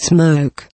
smoke.